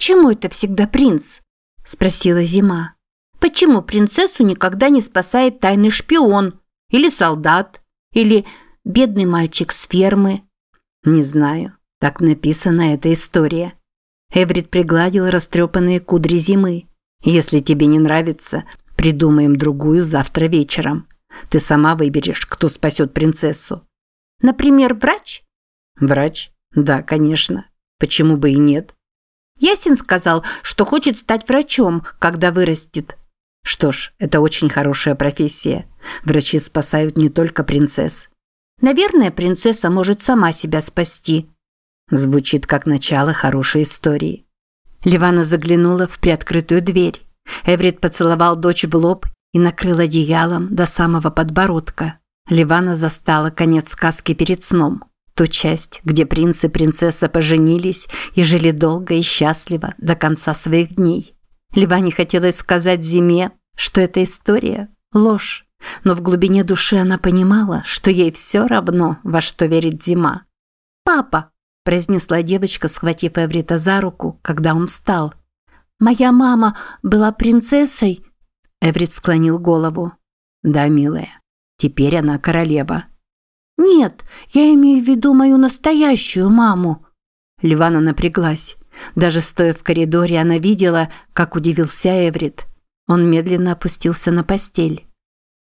«Почему это всегда принц?» – спросила Зима. «Почему принцессу никогда не спасает тайный шпион? Или солдат? Или бедный мальчик с фермы?» «Не знаю. Так написана эта история». Эврит пригладил растрепанные кудри Зимы. «Если тебе не нравится, придумаем другую завтра вечером. Ты сама выберешь, кто спасет принцессу». «Например, врач?» «Врач? Да, конечно. Почему бы и нет?» Ясин сказал, что хочет стать врачом, когда вырастет. Что ж, это очень хорошая профессия. Врачи спасают не только принцесс. Наверное, принцесса может сама себя спасти. Звучит как начало хорошей истории. Ливана заглянула в приоткрытую дверь. Эврит поцеловал дочь в лоб и накрыл одеялом до самого подбородка. Ливана застала конец сказки перед сном. Ту часть, где принц и принцесса поженились и жили долго и счастливо до конца своих дней. Ливане хотелось сказать Зиме, что эта история – ложь, но в глубине души она понимала, что ей все равно, во что верит Зима. «Папа!» – произнесла девочка, схватив Эврита за руку, когда он встал. «Моя мама была принцессой?» Эврит склонил голову. «Да, милая, теперь она королева». «Нет, я имею в виду мою настоящую маму». Ливана напряглась. Даже стоя в коридоре, она видела, как удивился Эврит. Он медленно опустился на постель.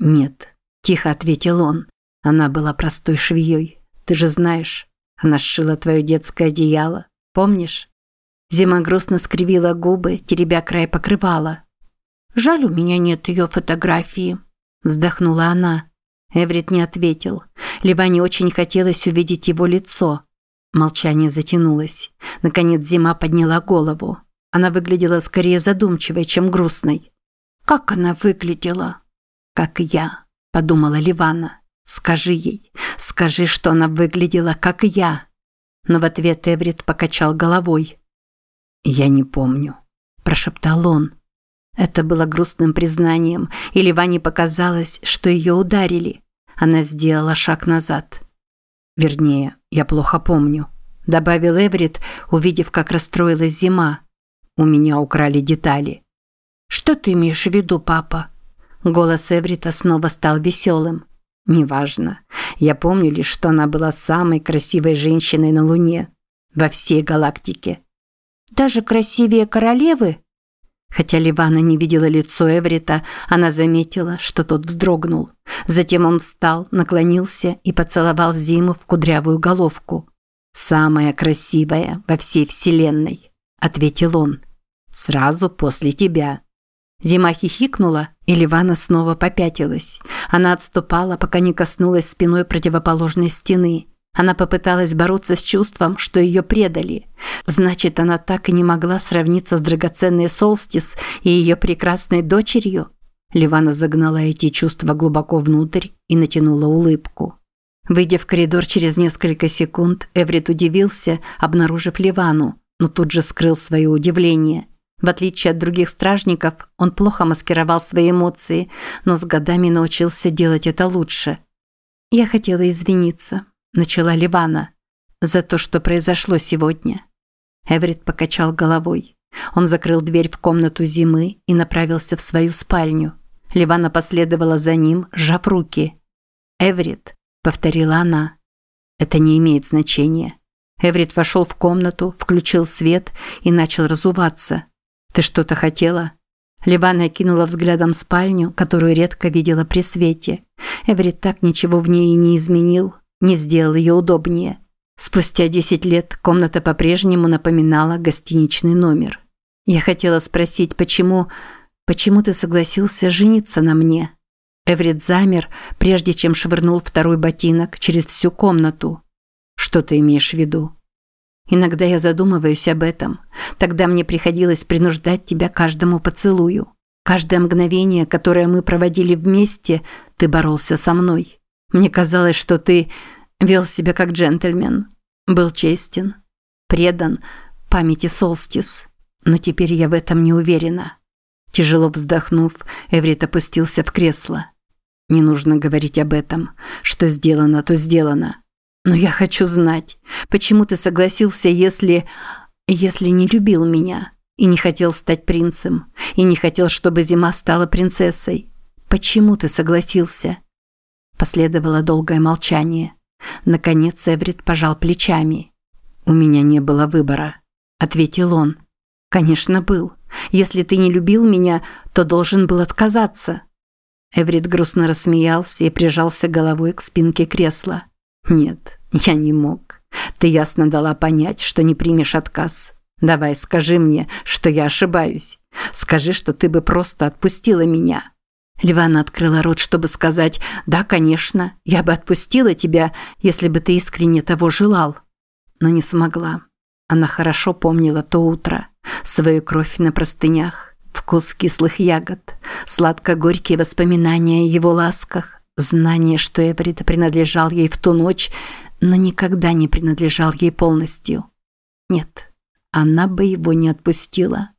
«Нет», – тихо ответил он. «Она была простой швеей. Ты же знаешь, она сшила твое детское одеяло. Помнишь?» Зима грустно скривила губы, теребя край покрывала. «Жаль, у меня нет ее фотографии», – вздохнула она. Эврит не ответил. Ливане очень хотелось увидеть его лицо. Молчание затянулось. Наконец Зима подняла голову. Она выглядела скорее задумчивой, чем грустной. «Как она выглядела?» «Как я», – подумала Ливана. «Скажи ей, скажи, что она выглядела, как я». Но в ответ Эврит покачал головой. «Я не помню», – прошептал он. Это было грустным признанием, и Ливане показалось, что ее ударили. Она сделала шаг назад. «Вернее, я плохо помню», – добавил Эврит, увидев, как расстроилась зима. «У меня украли детали». «Что ты имеешь в виду, папа?» Голос Эврита снова стал веселым. «Неважно. Я помню лишь, что она была самой красивой женщиной на Луне. Во всей галактике». «Даже красивее королевы?» Хотя Ливана не видела лицо Эврита, она заметила, что тот вздрогнул. Затем он встал, наклонился и поцеловал Зиму в кудрявую головку. «Самая красивая во всей вселенной», – ответил он. «Сразу после тебя». Зима хихикнула, и Ливана снова попятилась. Она отступала, пока не коснулась спиной противоположной стены. Она попыталась бороться с чувством, что ее предали. Значит, она так и не могла сравниться с драгоценной Солстис и ее прекрасной дочерью. Ливана загнала эти чувства глубоко внутрь и натянула улыбку. Выйдя в коридор через несколько секунд, Эврит удивился, обнаружив Ливану, но тут же скрыл свое удивление. В отличие от других стражников, он плохо маскировал свои эмоции, но с годами научился делать это лучше. «Я хотела извиниться», начала Ливана, за то, что произошло сегодня. Эврит покачал головой. Он закрыл дверь в комнату зимы и направился в свою спальню. Ливана последовала за ним, сжав руки. «Эврит», – повторила она. «Это не имеет значения». Эврит вошел в комнату, включил свет и начал разуваться. «Ты что-то хотела?» Ливана кинула взглядом спальню, которую редко видела при свете. Эврит так ничего в ней и не изменил, не сделал ее удобнее. Спустя 10 лет комната по-прежнему напоминала гостиничный номер. Я хотела спросить, почему... Почему ты согласился жениться на мне? Эврит замер, прежде чем швырнул второй ботинок через всю комнату. Что ты имеешь в виду? Иногда я задумываюсь об этом. Тогда мне приходилось принуждать тебя каждому поцелую. Каждое мгновение, которое мы проводили вместе, ты боролся со мной. Мне казалось, что ты вел себя как джентльмен, был честен, предан памяти Солстис. Но теперь я в этом не уверена. Тяжело вздохнув, Эврит опустился в кресло. Не нужно говорить об этом. Что сделано, то сделано. Но я хочу знать, почему ты согласился, если... если не любил меня? И не хотел стать принцем. И не хотел, чтобы зима стала принцессой. Почему ты согласился?» Последовало долгое молчание. Наконец Эврит пожал плечами. «У меня не было выбора», – ответил он. «Конечно, был. Если ты не любил меня, то должен был отказаться». Эврит грустно рассмеялся и прижался головой к спинке кресла. «Нет, я не мог. Ты ясно дала понять, что не примешь отказ. Давай, скажи мне, что я ошибаюсь. Скажи, что ты бы просто отпустила меня». Ливана открыла рот, чтобы сказать «Да, конечно, я бы отпустила тебя, если бы ты искренне того желал». Но не смогла. Она хорошо помнила то утро, свою кровь на простынях, вкус кислых ягод, сладко-горькие воспоминания о его ласках, знание, что Эврита принадлежал ей в ту ночь, но никогда не принадлежал ей полностью. Нет, она бы его не отпустила.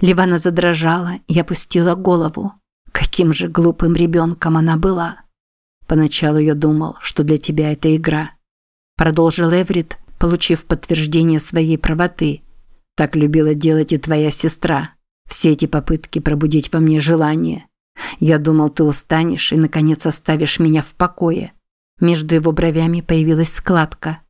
Ливана задрожала и опустила голову. Каким же глупым ребенком она была. Поначалу я думал, что для тебя это игра. Продолжил Эврит, получив подтверждение своей правоты. Так любила делать и твоя сестра. Все эти попытки пробудить во мне желание. Я думал, ты устанешь и, наконец, оставишь меня в покое. Между его бровями появилась складка.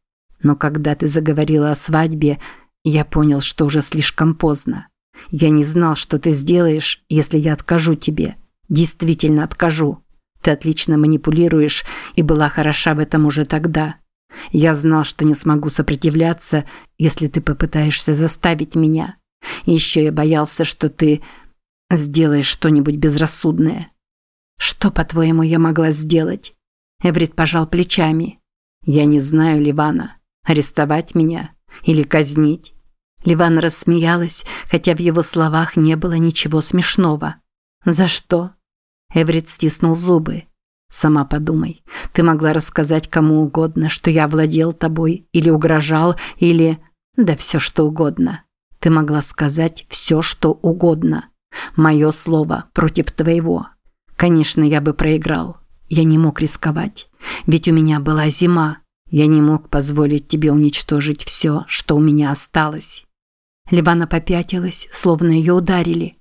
Но когда ты заговорила о свадьбе, я понял, что уже слишком поздно. Я не знал, что ты сделаешь, если я откажу тебе. Действительно откажу. Ты отлично манипулируешь и была хороша в этом уже тогда. Я знал, что не смогу сопротивляться, если ты попытаешься заставить меня. Еще я боялся, что ты сделаешь что-нибудь безрассудное. Что, по-твоему, я могла сделать? Эврит пожал плечами. Я не знаю, Ливана. Арестовать меня или казнить? Ливана рассмеялась, хотя в его словах не было ничего смешного. За что? Эврит стиснул зубы. Сама подумай. Ты могла рассказать кому угодно, что я владел тобой или угрожал, или... Да все что угодно. Ты могла сказать все, что угодно. Мое слово против твоего. Конечно, я бы проиграл. Я не мог рисковать. Ведь у меня была зима. Я не мог позволить тебе уничтожить все, что у меня осталось. Ливана попятилась, словно ее ударили.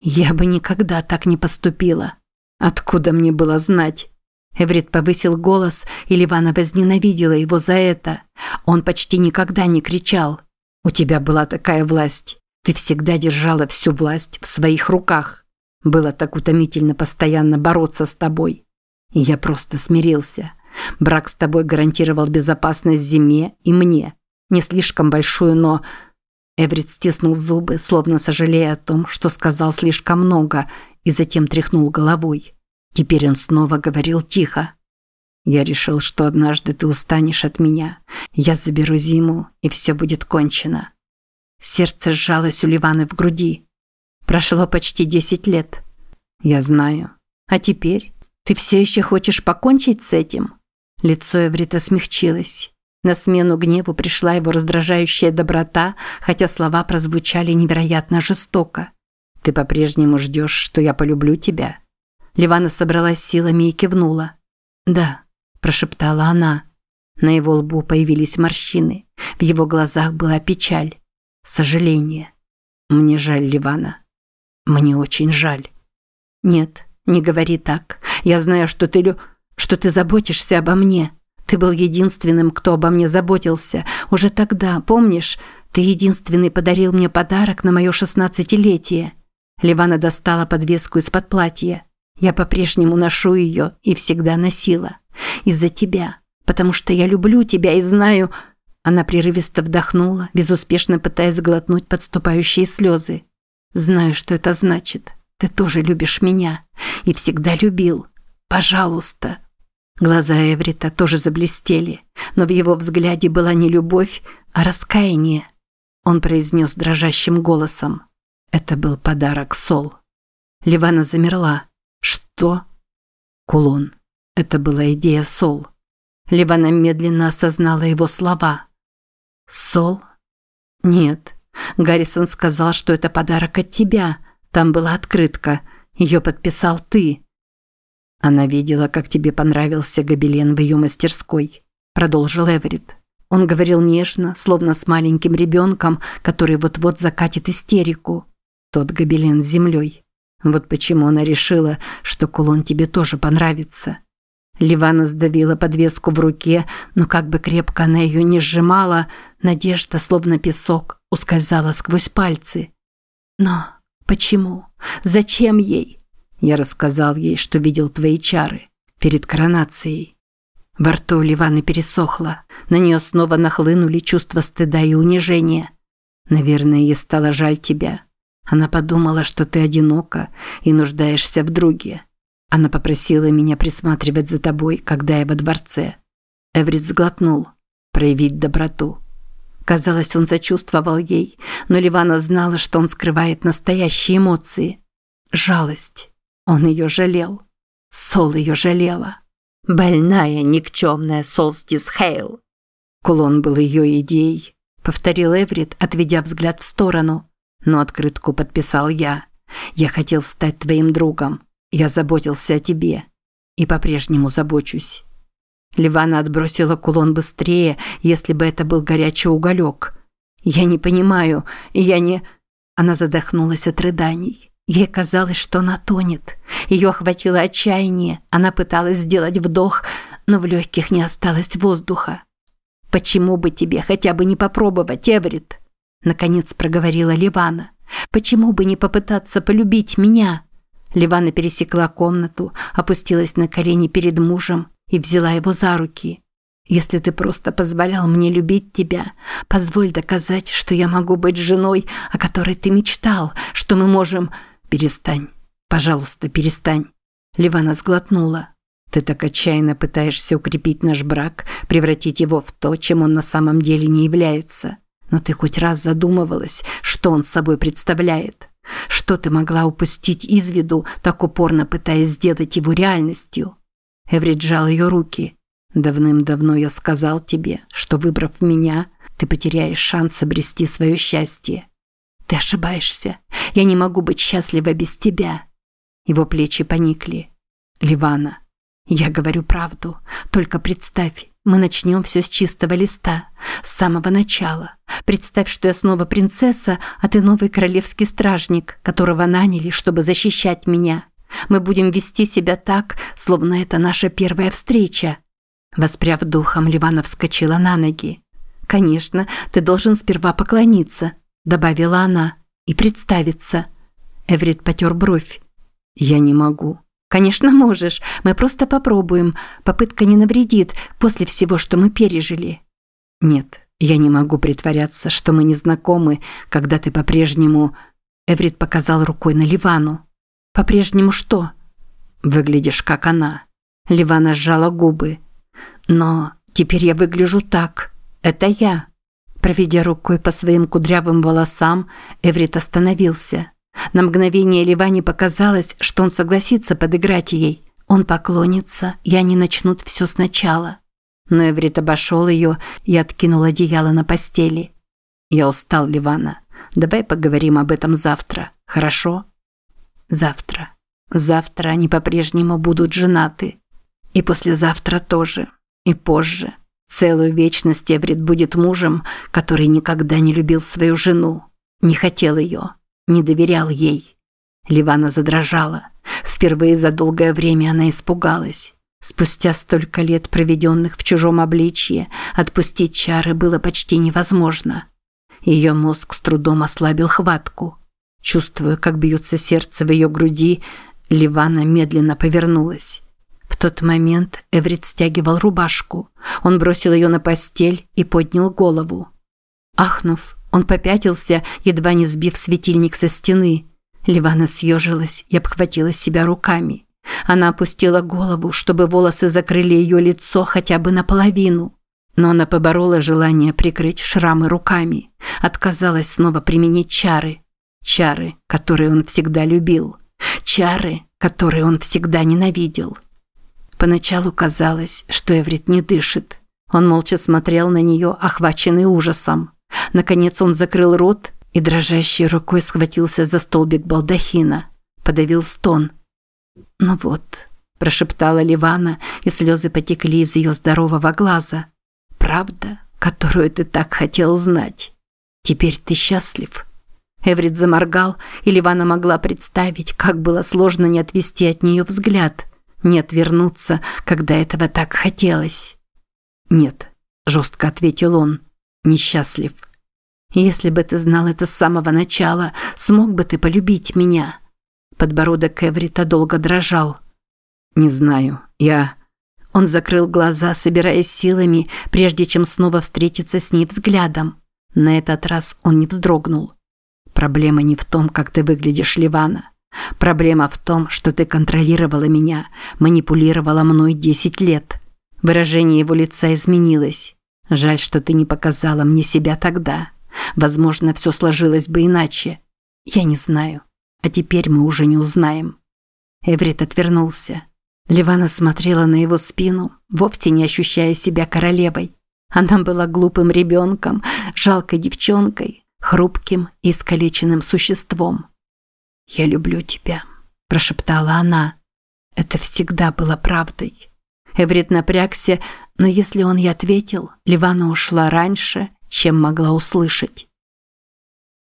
Я бы никогда так не поступила. Откуда мне было знать? Эврит повысил голос, и Ливана возненавидела его за это. Он почти никогда не кричал. «У тебя была такая власть. Ты всегда держала всю власть в своих руках. Было так утомительно постоянно бороться с тобой. И я просто смирился. Брак с тобой гарантировал безопасность зиме и мне. Не слишком большую, но...» Эврит стиснул зубы, словно сожалея о том, что сказал слишком много, и затем тряхнул головой. Теперь он снова говорил тихо. «Я решил, что однажды ты устанешь от меня. Я заберу зиму, и все будет кончено». Сердце сжалось у Ливаны в груди. Прошло почти десять лет. Я знаю. А теперь? Ты все еще хочешь покончить с этим? Лицо Эврита смягчилось. На смену гневу пришла его раздражающая доброта, хотя слова прозвучали невероятно жестоко. Ты по-прежнему ждешь, что я полюблю тебя?» Ливана собралась силами и кивнула. «Да», – прошептала она. На его лбу появились морщины. В его глазах была печаль. Сожаление. «Мне жаль, Ливана. Мне очень жаль». «Нет, не говори так. Я знаю, что ты лю... что ты заботишься обо мне. Ты был единственным, кто обо мне заботился. Уже тогда, помнишь, ты единственный подарил мне подарок на мое шестнадцатилетие». Ливана достала подвеску из-под платья. Я по-прежнему ношу ее и всегда носила. Из-за тебя. Потому что я люблю тебя и знаю... Она прерывисто вдохнула, безуспешно пытаясь глотнуть подступающие слезы. Знаю, что это значит. Ты тоже любишь меня. И всегда любил. Пожалуйста. Глаза Эврита тоже заблестели, но в его взгляде была не любовь, а раскаяние. Он произнес дрожащим голосом. Это был подарок Сол. Ливана замерла. Что? Кулон. Это была идея Сол. Ливана медленно осознала его слова. Сол? Нет. Гаррисон сказал, что это подарок от тебя. Там была открытка. Ее подписал ты. Она видела, как тебе понравился гобелен в ее мастерской. Продолжил Эверетт. Он говорил нежно, словно с маленьким ребенком, который вот-вот закатит истерику. Тот гобелен с землей. Вот почему она решила, что кулон тебе тоже понравится. Ливана сдавила подвеску в руке, но как бы крепко она ее не сжимала, надежда, словно песок, ускользала сквозь пальцы. Но почему? Зачем ей? Я рассказал ей, что видел твои чары перед коронацией. Во рту Ливаны пересохло. На нее снова нахлынули чувства стыда и унижения. Наверное, ей стало жаль тебя. Она подумала, что ты одинока и нуждаешься в друге. Она попросила меня присматривать за тобой, когда я во дворце. Эврит сглотнул. Проявить доброту. Казалось, он сочувствовал ей, но Ливана знала, что он скрывает настоящие эмоции. Жалость. Он ее жалел. Сол ее жалела. Больная, никчемная Солстис Хейл. Кулон был ее идеей, повторил Эврит, отведя взгляд в сторону. Но открытку подписал я. Я хотел стать твоим другом. Я заботился о тебе. И по-прежнему забочусь. Ливана отбросила кулон быстрее, если бы это был горячий уголек. Я не понимаю, я не... Она задохнулась от рыданий. Ей казалось, что она тонет. Ее охватило отчаяние. Она пыталась сделать вдох, но в легких не осталось воздуха. «Почему бы тебе хотя бы не попробовать, Эврит?» Наконец проговорила Ливана. «Почему бы не попытаться полюбить меня?» Ливана пересекла комнату, опустилась на колени перед мужем и взяла его за руки. «Если ты просто позволял мне любить тебя, позволь доказать, что я могу быть женой, о которой ты мечтал, что мы можем...» «Перестань. Пожалуйста, перестань». Ливана сглотнула. «Ты так отчаянно пытаешься укрепить наш брак, превратить его в то, чем он на самом деле не является. Но ты хоть раз задумывалась, что он собой представляет? Что ты могла упустить из виду, так упорно пытаясь сделать его реальностью?» Эврит сжал ее руки. «Давным-давно я сказал тебе, что, выбрав меня, ты потеряешь шанс обрести свое счастье. Ты ошибаешься. Я не могу быть счастлива без тебя. Его плечи поникли. Ливана, я говорю правду. Только представь, мы начнем все с чистого листа, с самого начала. Представь, что я снова принцесса, а ты новый королевский стражник, которого наняли, чтобы защищать меня. Мы будем вести себя так, словно это наша первая встреча. Воспряв духом, Ливана вскочила на ноги. Конечно, ты должен сперва поклониться, добавила она, и представиться. Эврит потер бровь. Я не могу. Конечно, можешь. Мы просто попробуем. Попытка не навредит после всего, что мы пережили. Нет, я не могу притворяться, что мы не знакомы, когда ты по-прежнему Эврит показал рукой на Ливану. По-прежнему что? Выглядишь как она. Ливана сжала губы. Но теперь я выгляжу так. Это я. Проведя рукой по своим кудрявым волосам, Эврит остановился. На мгновение Ливане показалось, что он согласится подыграть ей. Он поклонится, и они начнут все сначала. Но Эврит обошел ее и откинул одеяло на постели. «Я устал, Ливана. Давай поговорим об этом завтра, хорошо?» «Завтра. Завтра они по-прежнему будут женаты. И послезавтра тоже. И позже. Целую вечность Эврит будет мужем, который никогда не любил свою жену, не хотел ее, не доверял ей. Ливана задрожала. Впервые за долгое время она испугалась. Спустя столько лет, проведенных в чужом обличье, отпустить чары было почти невозможно. Ее мозг с трудом ослабил хватку. Чувствуя, как бьется сердце в ее груди, Ливана медленно повернулась. В тот момент Эврит стягивал рубашку. Он бросил ее на постель и поднял голову. Ахнув, он попятился, едва не сбив светильник со стены. Ливана съежилась и обхватила себя руками. Она опустила голову, чтобы волосы закрыли ее лицо хотя бы наполовину. Но она поборола желание прикрыть шрамы руками. Отказалась снова применить чары. Чары, которые он всегда любил. Чары, которые он всегда ненавидел. Поначалу казалось, что Эврит не дышит. Он молча смотрел на нее, охваченный ужасом. Наконец он закрыл рот и дрожащей рукой схватился за столбик балдахина. Подавил стон. «Ну вот», – прошептала Ливана, и слезы потекли из ее здорового глаза. «Правда? которую ты так хотел знать. Теперь ты счастлив». Эврит заморгал, и Ливана могла представить, как было сложно не отвести от нее взгляд, не отвернуться, когда этого так хотелось. «Нет», – жестко ответил он, – «несчастлив». «Если бы ты знал это с самого начала, смог бы ты полюбить меня?» Подбородок Эврита долго дрожал. «Не знаю, я...» Он закрыл глаза, собираясь силами, прежде чем снова встретиться с ней взглядом. На этот раз он не вздрогнул. Проблема не в том, как ты выглядишь, Ливана. Проблема в том, что ты контролировала меня, манипулировала мной 10 лет. Выражение его лица изменилось. Жаль, что ты не показала мне себя тогда. Возможно, все сложилось бы иначе. Я не знаю. А теперь мы уже не узнаем. Эврит отвернулся. Ливана смотрела на его спину, вовсе не ощущая себя королевой. Она была глупым ребенком, жалкой девчонкой, хрупким и искалеченным существом. «Я люблю тебя», – прошептала она. Это всегда было правдой. Эврит напрягся, но если он и ответил, Ливана ушла раньше, чем могла услышать.